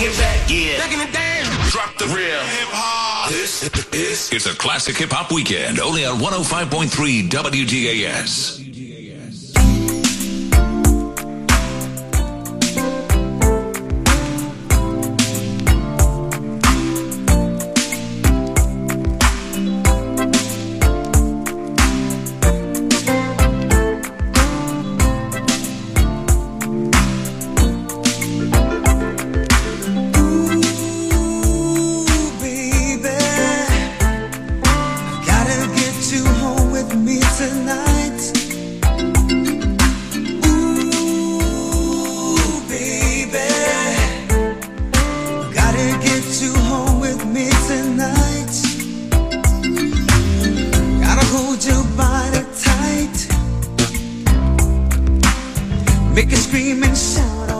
bring it back. Yeah. Back in the day. Drop the real hip hop. This is. It's a classic hip hop weekend only on 105.3 Make a scream and shout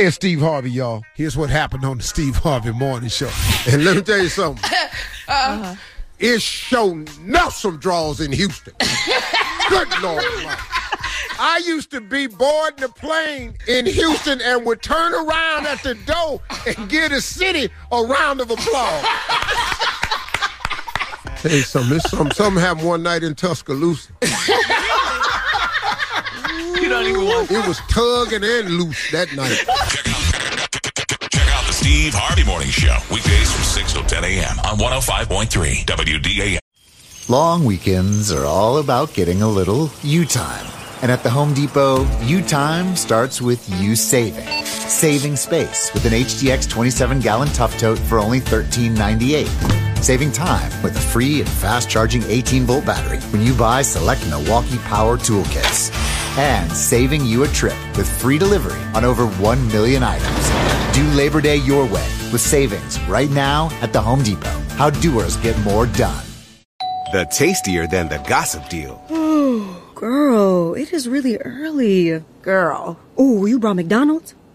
Hey, Steve Harvey, y'all. Here's what happened on the Steve Harvey Morning Show. And let me tell you something. uh-huh. It's shown enough some draws in Houston. Good Lord. I used to be boarding the plane in Houston and would turn around at the door and give the city a round of applause. hey, some, some, something happened one night in Tuscaloosa. you don't even want It was tugging and loose that night. Check out, check out the Steve Harvey Morning Show. Weekdays from 6 till 10 a.m. on 105.3 WDAS. Long weekends are all about getting a little you time. And at the Home Depot, you time starts with you saving. Saving space with an HDX 27 gallon tough tote for only $13.98. Saving time with a free and fast charging 18 volt battery when you buy select Milwaukee Power Toolkits. And saving you a trip with free delivery on over 1 million items. Do Labor Day your way with savings right now at the Home Depot. How doers get more done. The tastier than the gossip deal. Oh, girl, it is really early. Girl. Oh, you brought McDonald's?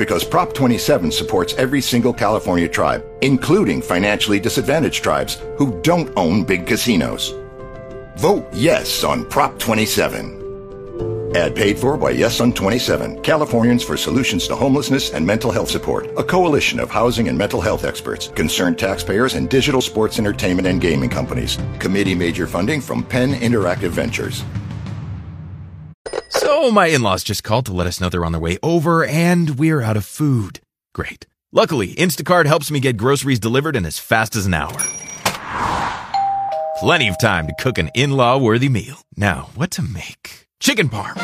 because Prop 27 supports every single California tribe, including financially disadvantaged tribes who don't own big casinos. Vote yes on Prop 27. Ad paid for by Yes on 27, Californians for Solutions to Homelessness and Mental Health Support, a coalition of housing and mental health experts, concerned taxpayers, and digital sports entertainment and gaming companies. Committee major funding from Penn Interactive Ventures. So my in-laws just called to let us know they're on their way over and we're out of food. Great. Luckily, Instacart helps me get groceries delivered in as fast as an hour. Plenty of time to cook an in-law worthy meal. Now, what to make? Chicken parm.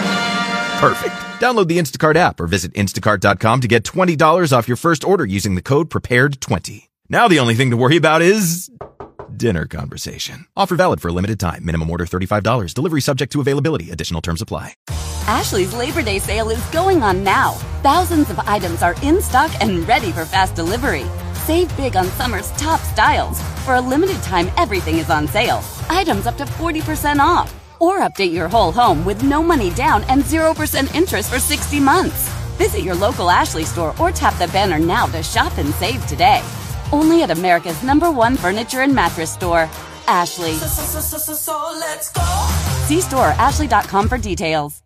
Perfect. Download the Instacart app or visit instacart.com to get $20 off your first order using the code prepared20. Now the only thing to worry about is dinner conversation. Offer valid for a limited time. Minimum order $35. Delivery subject to availability. Additional terms apply. Ashley's Labor Day sale is going on now. Thousands of items are in stock and ready for fast delivery. Save big on summer's top styles. For a limited time, everything is on sale. Items up to 40% off. Or update your whole home with no money down and 0% interest for 60 months. Visit your local Ashley store or tap the banner now to shop and save today. Only at America's number one furniture and mattress store, Ashley. So, so, so, so, let's go. See store ashley.com for details.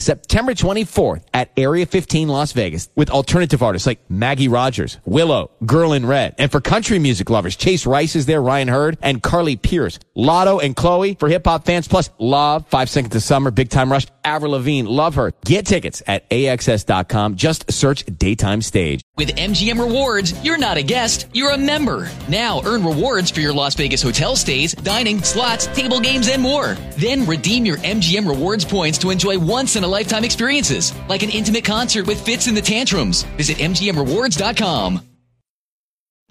September 24th at Area 15 Las Vegas with alternative artists like Maggie Rogers, Willow, Girl in Red. And for country music lovers, Chase Rice is there, Ryan Hurd, and Carly Pearce. Latto and Chloe for hip hop fans, plus Lauv, Five Seconds to Summer, Big Time Rush, Avril Lavigne, Love Her. Get tickets at AXS.com. Just search Daytime Stage. With MGM Rewards, you're not a guest, you're a member. Now earn rewards for your Las Vegas hotel stays, dining, slots, table games, and more. Then redeem your MGM Rewards points to enjoy once in a lifetime experiences, like an intimate concert with Fitz and the Tantrums. Visit MGMRewards.com.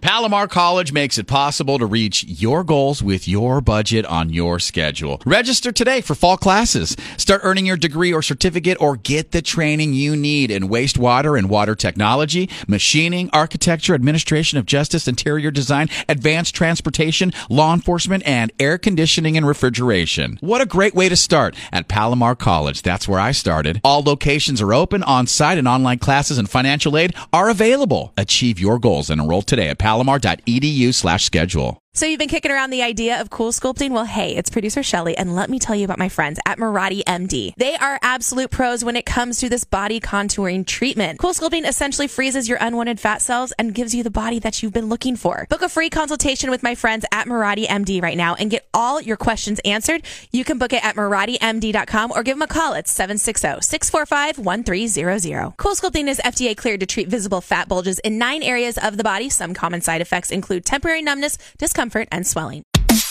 Palomar College makes it possible to reach your goals with your budget on your schedule. Register today for fall classes. Start earning your degree or certificate or get the training you need in wastewater and water technology, machining, architecture, administration of justice, interior design, advanced transportation, law enforcement, and air conditioning and refrigeration. What a great way to start at Palomar College. That's where I started. All locations are open, on-site and online classes and financial aid are available. Achieve your goals and enroll today at palomar.edu slash schedule. So you've been kicking around the idea of cool sculpting? Well, hey, it's producer Shelly, and let me tell you about my friends at Mirati MD. They are absolute pros when it comes to this body contouring treatment. Cool sculpting essentially freezes your unwanted fat cells and gives you the body that you've been looking for. Book a free consultation with my friends at Mirati MD right now and get all your questions answered. You can book it at MiratiMD.com or give them a call at 760-645-1300. Cool sculpting is FDA cleared to treat visible fat bulges in nine areas of the body. Some common side effects include temporary numbness, discomfort, and swelling.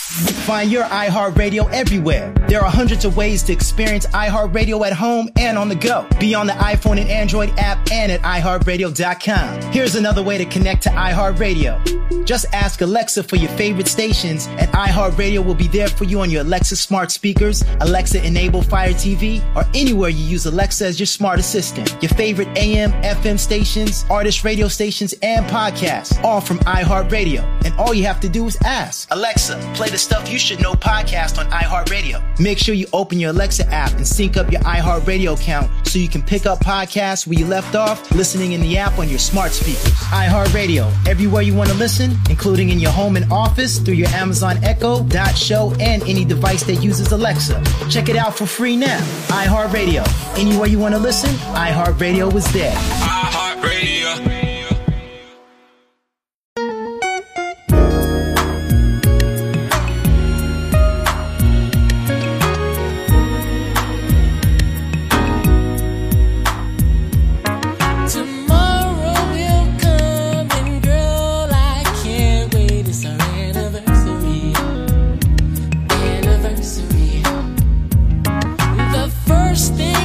Find your iHeartRadio everywhere. There are hundreds of ways to experience iHeartRadio at home and on the go. Be on the iPhone and Android app and at iHeartRadio.com. Here's another way to connect to iHeartRadio. Just ask Alexa for your favorite stations, and iHeartRadio will be there for you on your Alexa smart speakers, Alexa enabled Fire TV, or anywhere you use Alexa as your smart assistant. Your favorite AM, FM stations, artist radio stations, and podcasts, all from iHeartRadio. And all you have to do is ask Alexa, play the Stuff You Should Know podcast on iHeartRadio. Make sure you open your Alexa app and sync up your iHeartRadio account so you can pick up podcasts where you left off listening in the app on your smart speakers. iHeartRadio, everywhere you want to listen, including in your home and office through your Amazon Echo, Dot Show, and any device that uses Alexa. Check it out for free now. iHeartRadio, anywhere you want to listen, iHeartRadio is there. iHeartRadio. First thing